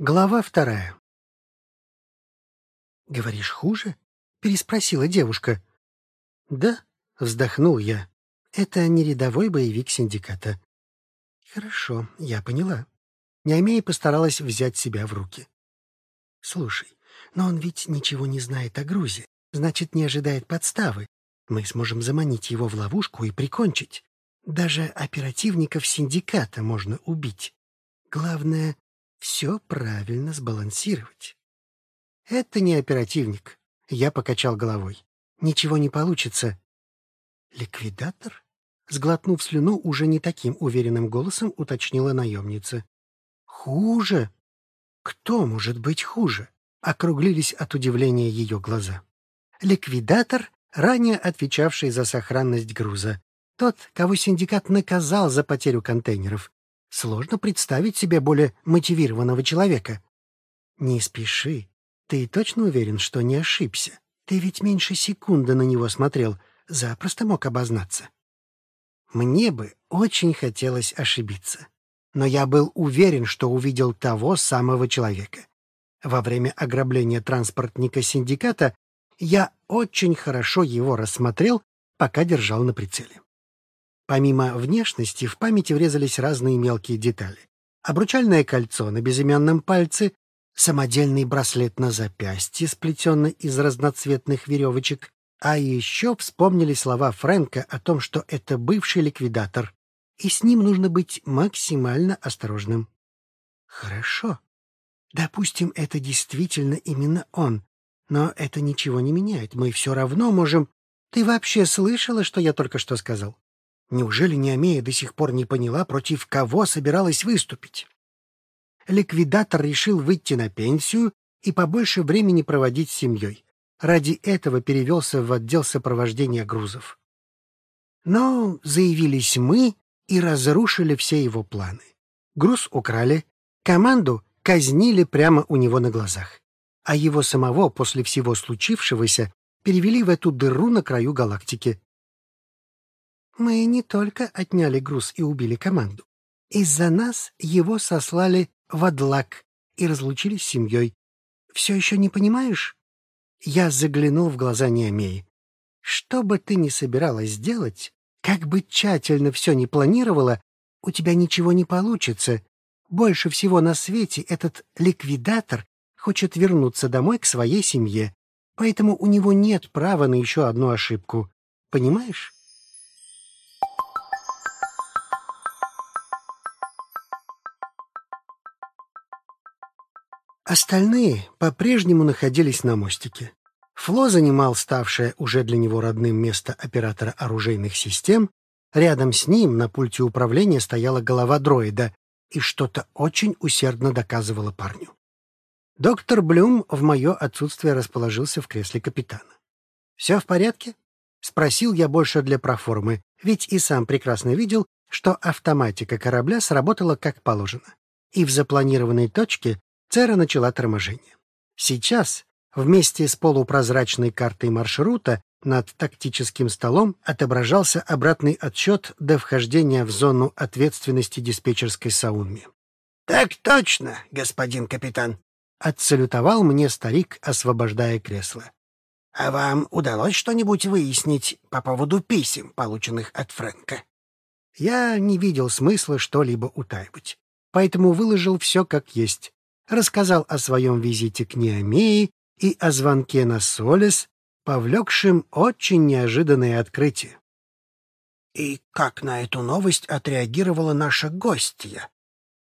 Глава вторая. «Говоришь, хуже?» — переспросила девушка. «Да», — вздохнул я. «Это не рядовой боевик синдиката». «Хорошо, я поняла». Неомея постаралась взять себя в руки. «Слушай, но он ведь ничего не знает о грузе, значит, не ожидает подставы. Мы сможем заманить его в ловушку и прикончить. Даже оперативников синдиката можно убить. Главное все правильно сбалансировать. Это не оперативник. Я покачал головой. Ничего не получится. Ликвидатор? Сглотнув слюну, уже не таким уверенным голосом уточнила наемница. Хуже? Кто может быть хуже? Округлились от удивления ее глаза. Ликвидатор, ранее отвечавший за сохранность груза. Тот, кого синдикат наказал за потерю контейнеров. Сложно представить себе более мотивированного человека. Не спеши. Ты точно уверен, что не ошибся? Ты ведь меньше секунды на него смотрел, запросто мог обознаться. Мне бы очень хотелось ошибиться. Но я был уверен, что увидел того самого человека. Во время ограбления транспортника синдиката я очень хорошо его рассмотрел, пока держал на прицеле. Помимо внешности, в памяти врезались разные мелкие детали. Обручальное кольцо на безымянном пальце, самодельный браслет на запястье, сплетенный из разноцветных веревочек, а еще вспомнили слова Фрэнка о том, что это бывший ликвидатор, и с ним нужно быть максимально осторожным. Хорошо. Допустим, это действительно именно он, но это ничего не меняет. Мы все равно можем... Ты вообще слышала, что я только что сказал? Неужели Неомея до сих пор не поняла, против кого собиралась выступить? Ликвидатор решил выйти на пенсию и побольше времени проводить с семьей. Ради этого перевелся в отдел сопровождения грузов. Но заявились мы и разрушили все его планы. Груз украли, команду казнили прямо у него на глазах, а его самого после всего случившегося перевели в эту дыру на краю галактики. Мы не только отняли груз и убили команду. Из-за нас его сослали в Адлак и разлучились с семьей. Все еще не понимаешь? Я заглянул в глаза Неомеи. Что бы ты ни собиралась сделать, как бы тщательно все ни планировала, у тебя ничего не получится. Больше всего на свете этот ликвидатор хочет вернуться домой к своей семье, поэтому у него нет права на еще одну ошибку. Понимаешь? Остальные по-прежнему находились на мостике. Фло занимал ставшее уже для него родным место оператора оружейных систем. Рядом с ним на пульте управления стояла голова дроида и что-то очень усердно доказывала парню. Доктор Блюм в мое отсутствие расположился в кресле капитана. «Все в порядке?» — спросил я больше для проформы, ведь и сам прекрасно видел, что автоматика корабля сработала как положено. И в запланированной точке Цера начала торможение. Сейчас, вместе с полупрозрачной картой маршрута, над тактическим столом отображался обратный отсчет до вхождения в зону ответственности диспетчерской Саунми. «Так точно, господин капитан!» — отсалютовал мне старик, освобождая кресло. «А вам удалось что-нибудь выяснить по поводу писем, полученных от Фрэнка?» Я не видел смысла что-либо утаивать, поэтому выложил все как есть, рассказал о своем визите к Неомеи и о звонке на Солес, повлекшем очень неожиданное открытие. «И как на эту новость отреагировала наша гостья?»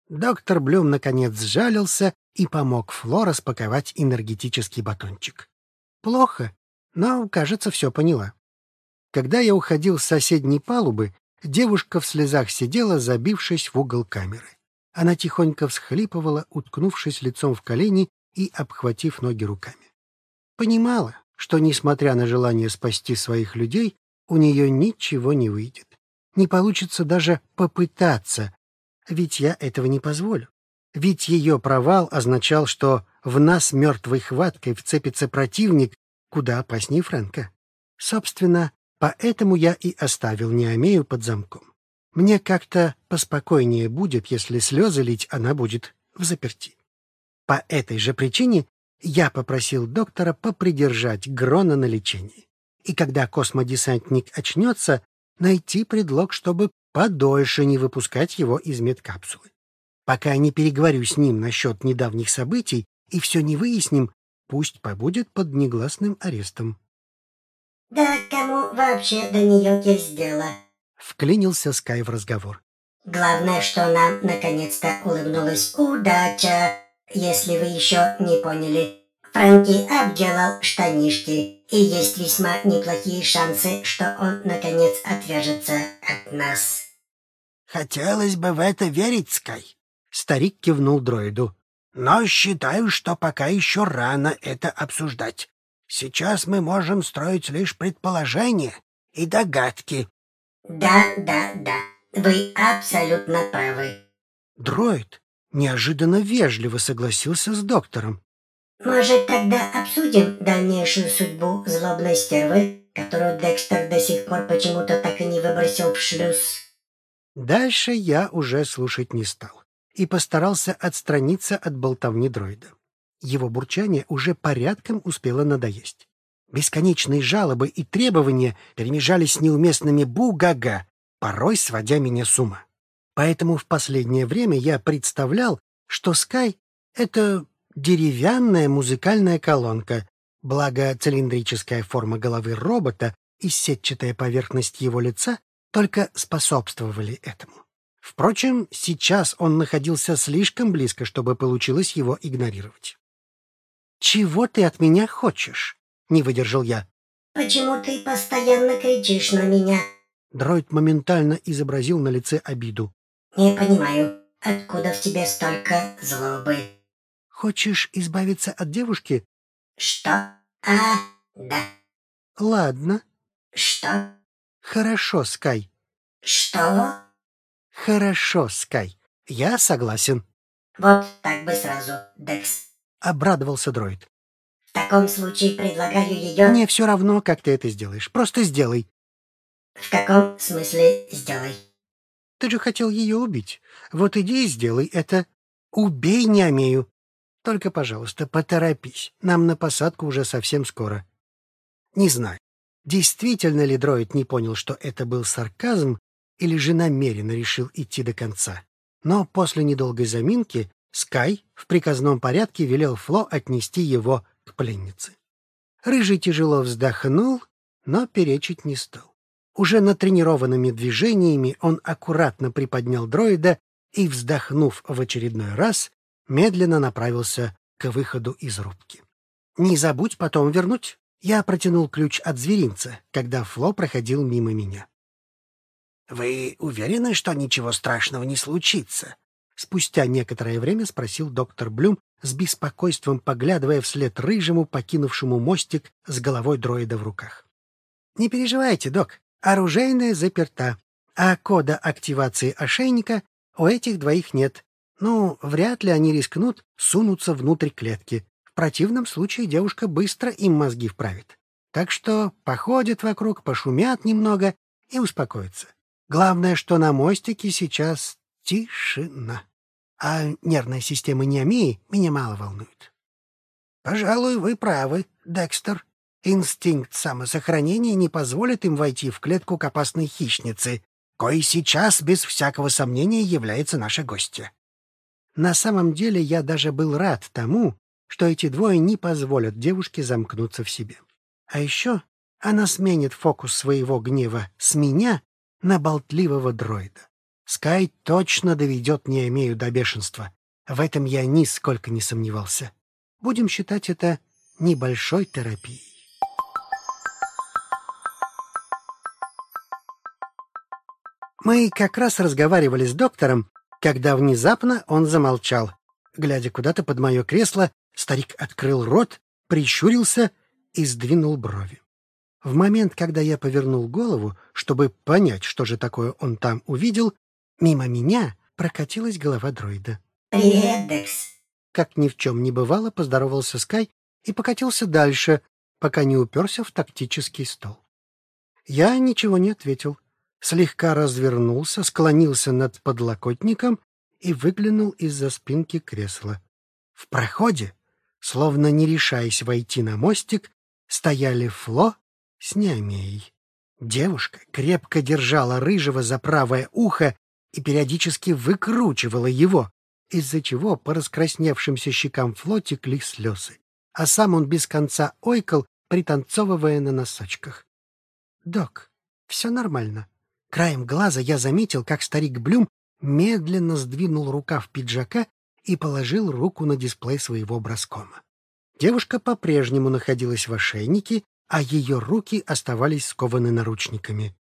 Доктор Блюм наконец сжалился и помог Фло распаковать энергетический батончик. Плохо, но, кажется, все поняла. Когда я уходил с соседней палубы, девушка в слезах сидела, забившись в угол камеры. Она тихонько всхлипывала, уткнувшись лицом в колени и обхватив ноги руками. Понимала, что, несмотря на желание спасти своих людей, у нее ничего не выйдет. Не получится даже попытаться, ведь я этого не позволю. Ведь ее провал означал, что в нас мертвой хваткой вцепится противник куда опаснее Фрэнка. Собственно, поэтому я и оставил Неомею под замком. Мне как-то поспокойнее будет, если слезы лить она будет в заперти. По этой же причине я попросил доктора попридержать Грона на лечении. И когда космодесантник очнется, найти предлог, чтобы подольше не выпускать его из медкапсулы. Пока не переговорю с ним насчет недавних событий и все не выясним, пусть побудет под негласным арестом. «Да кому вообще до нее есть дело?» — вклинился Скай в разговор. «Главное, что нам наконец-то улыбнулась удача, если вы еще не поняли. Фрэнки обделал штанишки, и есть весьма неплохие шансы, что он, наконец, отвяжется от нас». «Хотелось бы в это верить, Скай», — старик кивнул дроиду. «Но считаю, что пока еще рано это обсуждать. Сейчас мы можем строить лишь предположения и догадки». «Да, да, да, вы абсолютно правы». Дроид неожиданно вежливо согласился с доктором. «Может, тогда обсудим дальнейшую судьбу злобной стервы, которую Декстер до сих пор почему-то так и не выбросил в шлюз?» Дальше я уже слушать не стал и постарался отстраниться от болтовни дроида. Его бурчание уже порядком успело надоесть. Бесконечные жалобы и требования перемежались с неуместными «бу-га-га», порой сводя меня с ума. Поэтому в последнее время я представлял, что Скай — это деревянная музыкальная колонка, благо цилиндрическая форма головы робота и сетчатая поверхность его лица только способствовали этому. Впрочем, сейчас он находился слишком близко, чтобы получилось его игнорировать. «Чего ты от меня хочешь?» — не выдержал я. «Почему ты постоянно кричишь на меня?» Дроид моментально изобразил на лице обиду. «Не понимаю, откуда в тебе столько злобы?» «Хочешь избавиться от девушки?» «Что? А, да». «Ладно». «Что?» «Хорошо, Скай». «Что?» «Хорошо, Скай. Я согласен». «Вот так бы сразу, Декс». Обрадовался дроид. «В таком случае предлагаю ее...» «Мне все равно, как ты это сделаешь. Просто сделай». «В каком смысле сделай?» «Ты же хотел ее убить. Вот иди и сделай это. Убей Неомею. Только, пожалуйста, поторопись. Нам на посадку уже совсем скоро». Не знаю, Действительно ли дроид не понял, что это был сарказм, или же намеренно решил идти до конца? Но после недолгой заминки Скай в приказном порядке велел Фло отнести его к пленнице. Рыжий тяжело вздохнул, но перечить не стал. Уже натренированными движениями он аккуратно приподнял дроида и, вздохнув в очередной раз, медленно направился к выходу из рубки. «Не забудь потом вернуть», я протянул ключ от зверинца, когда Фло проходил мимо меня. «Вы уверены, что ничего страшного не случится?» Спустя некоторое время спросил доктор Блюм, с беспокойством поглядывая вслед рыжему, покинувшему мостик с головой дроида в руках. «Не переживайте, док, оружейная заперта, а кода активации ошейника у этих двоих нет. Ну, вряд ли они рискнут сунуться внутрь клетки противном случае девушка быстро им мозги вправит. Так что походят вокруг, пошумят немного и успокоятся. Главное, что на мостике сейчас тишина. А нервная система Неомии меня мало волнует. Пожалуй, вы правы, Декстер. Инстинкт самосохранения не позволит им войти в клетку к опасной хищнице, кой сейчас, без всякого сомнения, является наша гостья. На самом деле я даже был рад тому, что эти двое не позволят девушке замкнуться в себе. А еще она сменит фокус своего гнева с меня на болтливого дроида. Скай точно доведет Неомею до бешенства. В этом я нисколько не сомневался. Будем считать это небольшой терапией. Мы как раз разговаривали с доктором, когда внезапно он замолчал, глядя куда-то под мое кресло Старик открыл рот, прищурился и сдвинул брови. В момент, когда я повернул голову, чтобы понять, что же такое он там увидел, мимо меня прокатилась голова дроида. «Привет, Декс!» Как ни в чем не бывало, поздоровался Скай и покатился дальше, пока не уперся в тактический стол. Я ничего не ответил. Слегка развернулся, склонился над подлокотником и выглянул из-за спинки кресла. В проходе, словно не решаясь войти на мостик, стояли Фло с Неомеей. Девушка крепко держала рыжего за правое ухо и периодически выкручивала его, из-за чего по раскрасневшимся щекам Фло текли слезы, а сам он без конца ойкал, пританцовывая на носочках. «Док, все нормально». Краем глаза я заметил, как старик Блюм медленно сдвинул рукав пиджака и положил руку на дисплей своего броскома. Девушка по-прежнему находилась в ошейнике, а ее руки оставались скованы наручниками.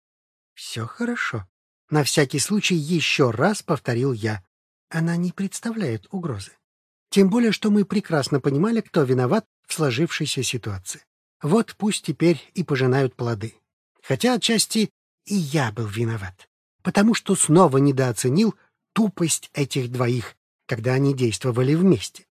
«Все хорошо. На всякий случай еще раз повторил я. Она не представляет угрозы. Тем более, что мы прекрасно понимали, кто виноват в сложившейся ситуации. Вот пусть теперь и пожинают плоды. Хотя отчасти и я был виноват, потому что снова недооценил тупость этих двоих, когда они действовали вместе.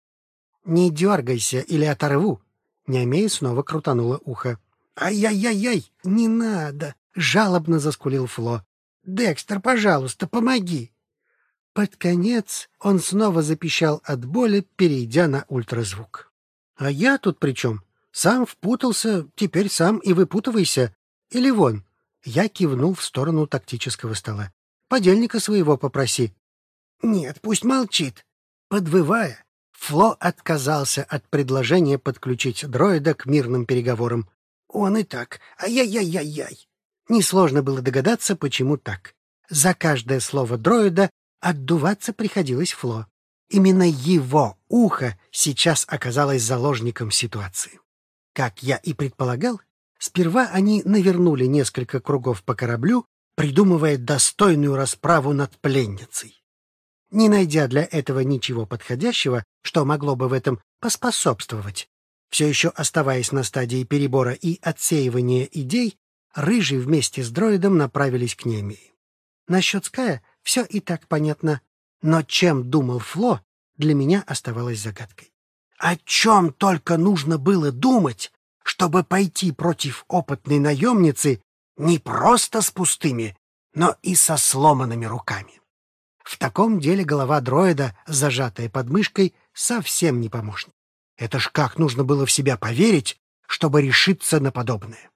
«Не дергайся или оторву!» Неомея снова крутанула ухо. «Ай-яй-яй-яй! Не надо!» — жалобно заскулил Фло. «Декстер, пожалуйста, помоги!» Под конец он снова запищал от боли, перейдя на ультразвук. «А я тут при чем? Сам впутался, теперь сам и выпутывайся. Или вон!» Я кивнул в сторону тактического стола. «Подельника своего попроси». «Нет, пусть молчит». Подвывая, Фло отказался от предложения подключить дроида к мирным переговорам. Он и так. Ай-яй-яй-яй-яй. Несложно было догадаться, почему так. За каждое слово дроида отдуваться приходилось Фло. Именно его ухо сейчас оказалось заложником ситуации. Как я и предполагал, сперва они навернули несколько кругов по кораблю, придумывая достойную расправу над пленницей. Не найдя для этого ничего подходящего, что могло бы в этом поспособствовать, все еще оставаясь на стадии перебора и отсеивания идей, Рыжий вместе с дроидом направились к Немии. Насчет Ская все и так понятно, но чем думал Фло, для меня оставалось загадкой. О чем только нужно было думать, чтобы пойти против опытной наемницы не просто с пустыми, но и со сломанными руками. В таком деле голова дроида, зажатая под мышкой, совсем не помощник. Это ж как нужно было в себя поверить, чтобы решиться на подобное.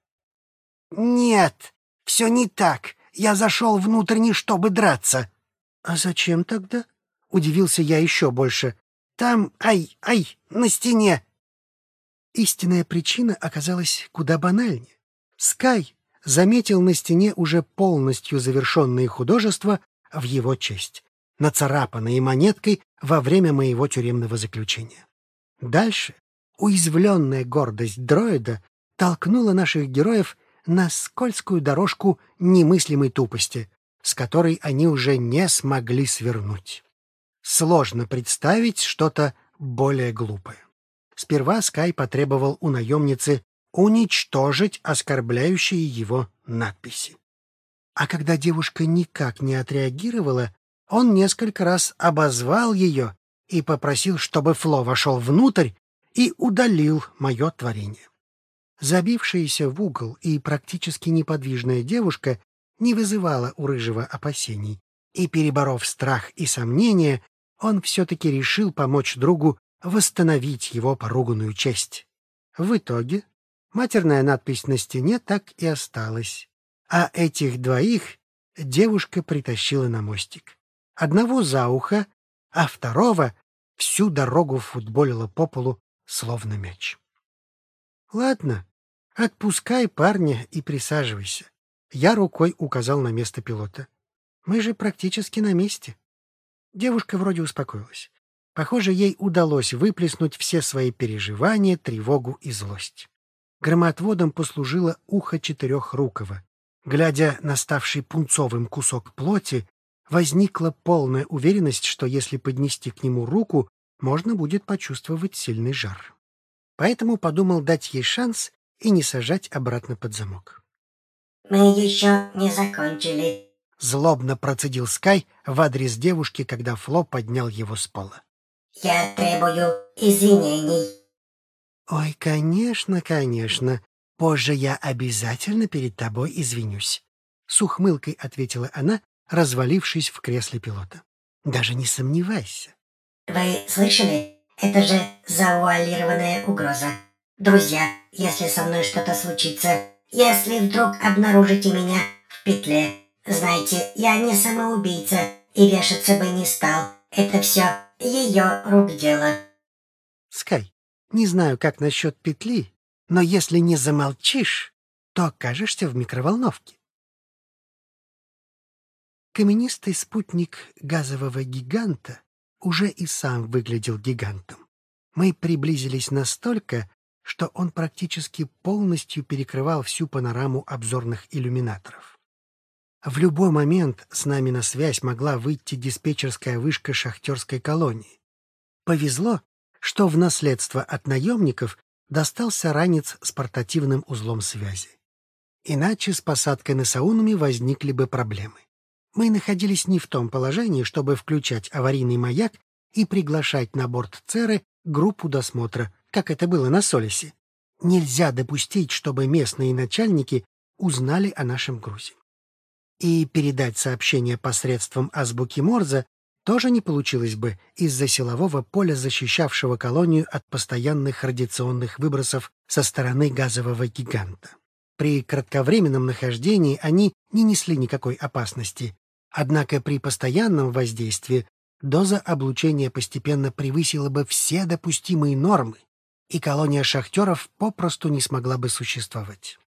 «Нет, все не так. Я зашел внутрь не чтобы драться». «А зачем тогда?» — удивился я еще больше. «Там, ай, ай, на стене». Истинная причина оказалась куда банальнее. Скай заметил на стене уже полностью завершенные художества в его честь, нацарапанные монеткой во время моего тюремного заключения. Дальше уязвленная гордость дроида толкнула наших героев на скользкую дорожку немыслимой тупости, с которой они уже не смогли свернуть. Сложно представить что-то более глупое. Сперва Скай потребовал у наемницы уничтожить оскорбляющие его надписи. А когда девушка никак не отреагировала, он несколько раз обозвал ее и попросил, чтобы Фло вошел внутрь и удалил мое творение. Забившаяся в угол и практически неподвижная девушка не вызывала у Рыжего опасений, и, переборов страх и сомнения, он все-таки решил помочь другу восстановить его поруганную честь. В итоге матерная надпись на стене так и осталась, а этих двоих девушка притащила на мостик. Одного за ухо, а второго всю дорогу футболила по полу, словно мяч. Ладно, отпускай парня и присаживайся. Я рукой указал на место пилота. Мы же практически на месте. Девушка вроде успокоилась. Похоже, ей удалось выплеснуть все свои переживания, тревогу и злость. Громотводом послужило ухо четырехрукого. Глядя на ставший пунцовым кусок плоти, возникла полная уверенность, что если поднести к нему руку, можно будет почувствовать сильный жар. Поэтому подумал дать ей шанс и не сажать обратно под замок. «Мы еще не закончили», — злобно процедил Скай в адрес девушки, когда Фло поднял его с пола. «Я требую извинений». «Ой, конечно, конечно. Позже я обязательно перед тобой извинюсь», — с ухмылкой ответила она, развалившись в кресле пилота. «Даже не сомневайся». «Вы слышали? Это же завуалированная угроза. Друзья, если со мной что-то случится, если вдруг обнаружите меня в петле, знайте, я не самоубийца и вешаться бы не стал. Это все ее рук дело. Скай, не знаю, как насчет петли, но если не замолчишь, то окажешься в микроволновке. Каменистый спутник газового гиганта уже и сам выглядел гигантом. Мы приблизились настолько, что он практически полностью перекрывал всю панораму обзорных иллюминаторов. В любой момент с нами на связь могла выйти диспетчерская вышка шахтерской колонии. Повезло, что в наследство от наемников достался ранец с портативным узлом связи. Иначе с посадкой на Саунами возникли бы проблемы. Мы находились не в том положении, чтобы включать аварийный маяк и приглашать на борт Церы группу досмотра, как это было на Солисе. Нельзя допустить, чтобы местные начальники узнали о нашем грузе. И передать сообщение посредством азбуки Морзе тоже не получилось бы из-за силового поля, защищавшего колонию от постоянных радиационных выбросов со стороны газового гиганта. При кратковременном нахождении они не несли никакой опасности, Однако при постоянном воздействии доза облучения постепенно превысила бы все допустимые нормы, и колония шахтеров попросту не смогла бы существовать.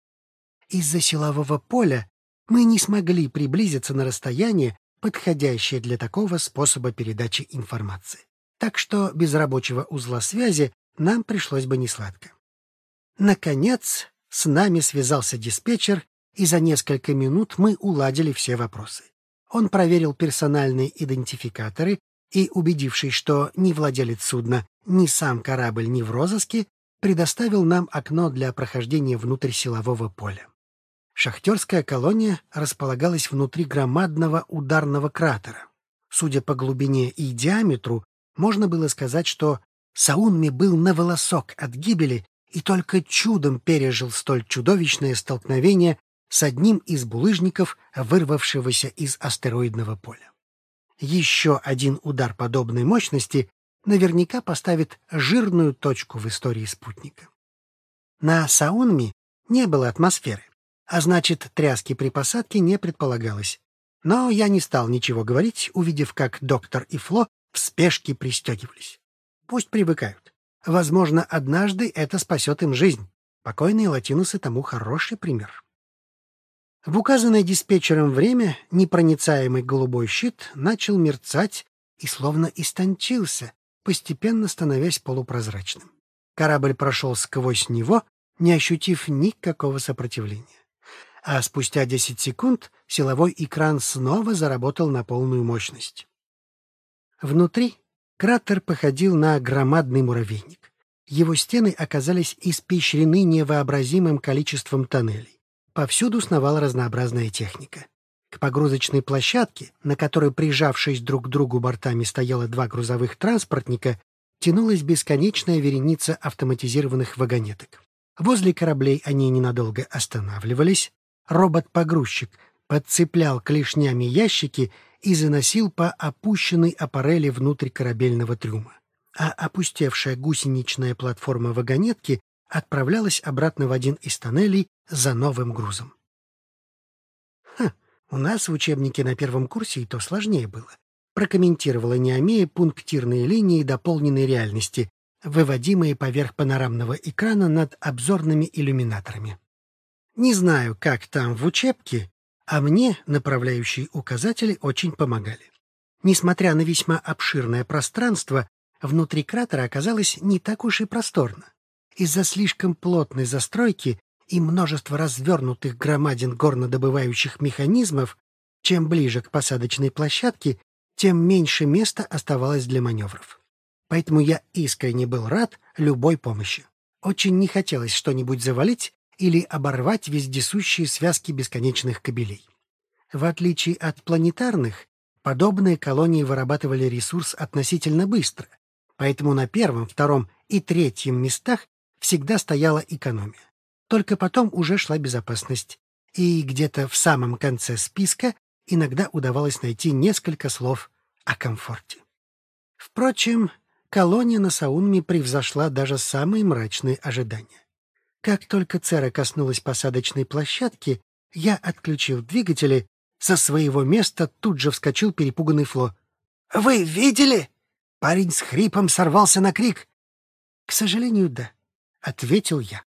Из-за силового поля мы не смогли приблизиться на расстояние, подходящее для такого способа передачи информации. Так что без рабочего узла связи нам пришлось бы несладко. Наконец, с нами связался диспетчер, и за несколько минут мы уладили все вопросы. Он проверил персональные идентификаторы и, убедившись, что ни владелец судна, ни сам корабль не в розыске, предоставил нам окно для прохождения внутрь силового поля. Шахтерская колония располагалась внутри громадного ударного кратера. Судя по глубине и диаметру, можно было сказать, что Саунми был на волосок от гибели и только чудом пережил столь чудовищное столкновение с одним из булыжников, вырвавшегося из астероидного поля. Еще один удар подобной мощности наверняка поставит жирную точку в истории спутника. На Саунми не было атмосферы, а значит, тряски при посадке не предполагалось. Но я не стал ничего говорить, увидев, как доктор и Фло в спешке пристегивались. Пусть привыкают. Возможно, однажды это спасет им жизнь. Покойные латинусы тому хороший пример. В указанное диспетчером время непроницаемый голубой щит начал мерцать и словно истончился, постепенно становясь полупрозрачным. Корабль прошел сквозь него, не ощутив никакого сопротивления. А спустя 10 секунд силовой экран снова заработал на полную мощность. Внутри кратер походил на громадный муравейник. Его стены оказались испещрены невообразимым количеством тоннелей. Повсюду сновала разнообразная техника. К погрузочной площадке, на которой, прижавшись друг к другу бортами, стояло два грузовых транспортника, тянулась бесконечная вереница автоматизированных вагонеток. Возле кораблей они ненадолго останавливались. Робот-погрузчик подцеплял клешнями ящики и заносил по опущенной аппарели внутрь корабельного трюма. А опустевшая гусеничная платформа вагонетки отправлялась обратно в один из тоннелей за новым грузом. «Хм, у нас в учебнике на первом курсе и то сложнее было», прокомментировала Неомея пунктирные линии дополненной реальности, выводимые поверх панорамного экрана над обзорными иллюминаторами. Не знаю, как там в учебке, а мне направляющие указатели очень помогали. Несмотря на весьма обширное пространство, внутри кратера оказалось не так уж и просторно. Из-за слишком плотной застройки и множества развернутых громадин горнодобывающих механизмов, чем ближе к посадочной площадке, тем меньше места оставалось для маневров. Поэтому я искренне был рад любой помощи. Очень не хотелось что-нибудь завалить или оборвать вездесущие связки бесконечных кабелей. В отличие от планетарных, подобные колонии вырабатывали ресурс относительно быстро, поэтому на первом, втором и третьем местах всегда стояла экономия. Только потом уже шла безопасность. И где-то в самом конце списка иногда удавалось найти несколько слов о комфорте. Впрочем, колония на Саунме превзошла даже самые мрачные ожидания. Как только Цера коснулась посадочной площадки, я отключил двигатели, со своего места тут же вскочил перепуганный Фло. «Вы видели?» Парень с хрипом сорвался на крик. «К сожалению, да», — ответил я.